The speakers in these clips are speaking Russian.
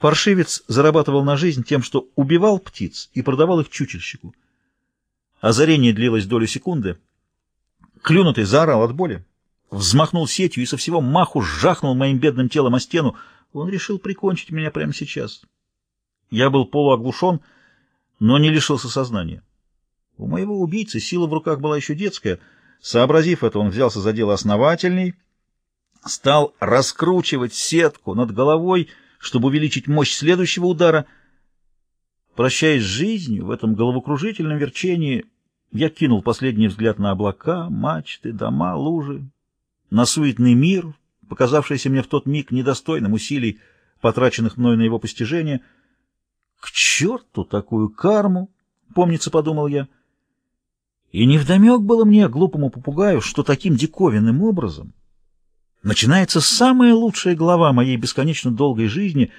Паршивец зарабатывал на жизнь тем, что убивал птиц и продавал их чучельщику. Озарение длилось долю секунды. Клюнутый заорал от боли, взмахнул сетью и со всего маху жахнул моим бедным телом о стену. Он решил прикончить меня прямо сейчас. Я был полуоглушен, но не лишился сознания. У моего убийцы сила в руках была еще детская. Сообразив это, он взялся за дело основательней, стал раскручивать сетку над головой, чтобы увеличить мощь следующего удара. Прощаясь с жизнью в этом головокружительном верчении, я кинул последний взгляд на облака, мачты, дома, лужи, на суетный мир, показавшийся мне в тот миг недостойным усилий, потраченных мной на его постижение. К черту такую карму, помнится, подумал я. И невдомек было мне, глупому попугаю, что таким диковинным образом начинается самая лучшая глава моей бесконечно долгой жизни,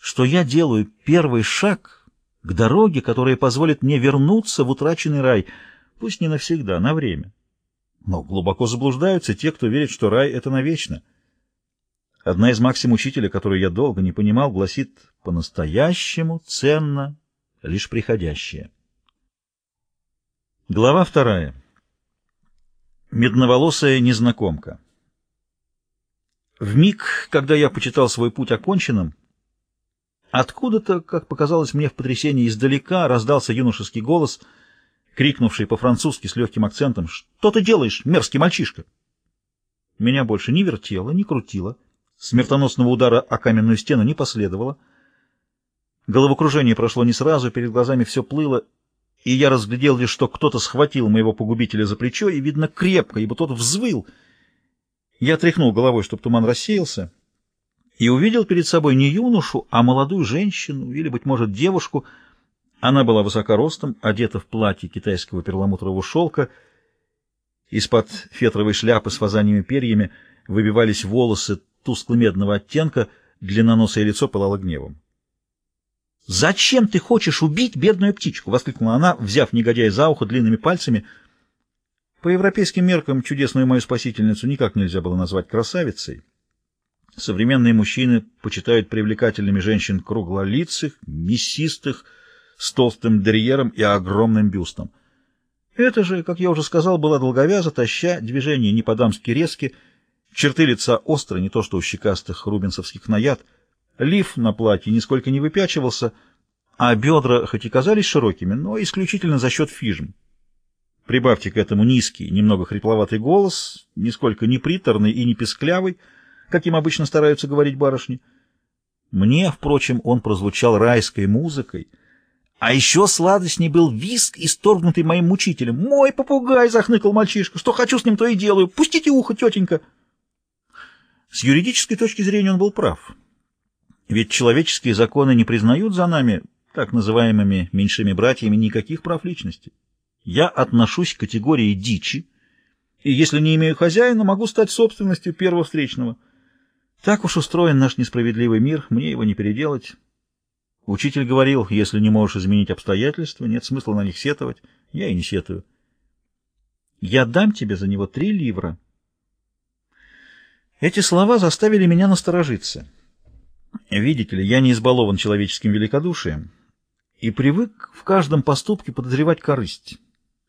что я делаю первый шаг к дороге, которая позволит мне вернуться в утраченный рай, пусть не навсегда, на время. Но глубоко заблуждаются те, кто верит, что рай — это навечно. Одна из максим учителя, которую я долго не понимал, гласит «по-настоящему ценно лишь приходящее». Глава вторая. Медноволосая незнакомка. В миг, когда я почитал свой путь оконченным, откуда-то, как показалось мне в потрясении издалека, раздался юношеский голос, крикнувший по-французски с легким акцентом «Что ты делаешь, мерзкий мальчишка?» Меня больше не вертело, не крутило, смертоносного удара о каменную стену не последовало. Головокружение прошло не сразу, перед глазами все плыло, и я разглядел лишь, что кто-то схватил моего погубителя за плечо, и, видно, крепко, ибо тот взвыл — я тряхнул головой, чтобы туман рассеялся, и увидел перед собой не юношу, а молодую женщину или, быть может, девушку. Она была высокоростом, одета в платье китайского перламутрового шелка. Из-под фетровой шляпы с фазаньими перьями выбивались волосы тускло-медного оттенка, длинноносое лицо пылало гневом. «Зачем ты хочешь убить бедную птичку?» — воскликнула она, взяв негодяя за ухо длинными пальцами — по европейским меркам чудесную мою спасительницу никак нельзя было назвать красавицей. Современные мужчины почитают привлекательными женщин круглолицых, мясистых, с толстым дерьером и огромным бюстом. Это же, как я уже сказал, была долговяза, таща, движения не по-дамски резки, черты лица острые, не то что у щекастых рубинсовских наяд, лиф на платье нисколько не выпячивался, а бедра хоть и казались широкими, но исключительно за счет фижм. Прибавьте к этому низкий, немного хрипловатый голос, нисколько не приторный и не песклявый, каким обычно стараются говорить барышни. Мне, впрочем, он прозвучал райской музыкой, а еще сладостней был виск, исторгнутый моим мучителем. «Мой попугай!» — захныкал мальчишка. «Что хочу с ним, то и делаю. Пустите ухо, тетенька!» С юридической точки зрения он был прав. Ведь человеческие законы не признают за нами, так называемыми меньшими братьями, никаких прав личности. Я отношусь к категории дичи, и если не имею хозяина, могу стать собственностью первого встречного. Так уж устроен наш несправедливый мир, мне его не переделать. Учитель говорил, если не можешь изменить обстоятельства, нет смысла на них сетовать. Я и не сетую. Я дам тебе за него три ливра. Эти слова заставили меня насторожиться. Видите ли, я не избалован человеческим великодушием и привык в каждом поступке подозревать корысть.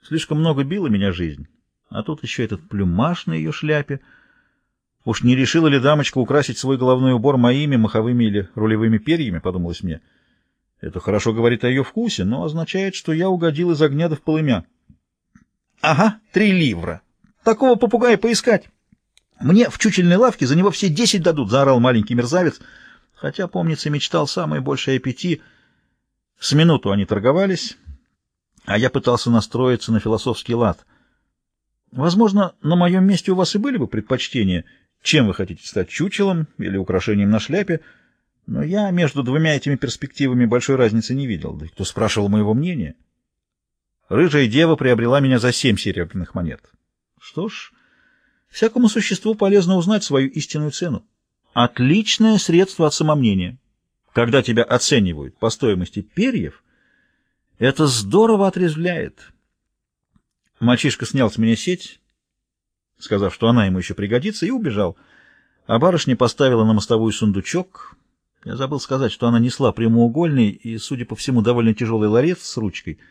Слишком много била меня жизнь. А тут еще этот плюмаж на ее шляпе. Уж не решила ли дамочка украсить свой головной убор моими маховыми или рулевыми перьями, подумалось мне. Это хорошо говорит о ее вкусе, но означает, что я угодил из огня до в полымя. Ага, три ливра. Такого попугая поискать. Мне в чучельной лавке за него все десять дадут, заорал маленький мерзавец. Хотя, помнится, мечтал самое большее пяти. С минуту они торговались а я пытался настроиться на философский лад. Возможно, на моем месте у вас и были бы предпочтения, чем вы хотите стать чучелом или украшением на шляпе, но я между двумя этими перспективами большой разницы не видел. Да кто спрашивал моего мнения? Рыжая дева приобрела меня за семь серебряных монет. Что ж, всякому существу полезно узнать свою истинную цену. Отличное средство от самомнения. Когда тебя оценивают по стоимости перьев — это здорово отрезвляет. Мальчишка снял с меня сеть, сказав, что она ему еще пригодится, и убежал. А барышня поставила на мостовую сундучок, Я забыл сказать, что она несла прямоугольный и, судя по всему, довольно тяжелый ларец с ручкой —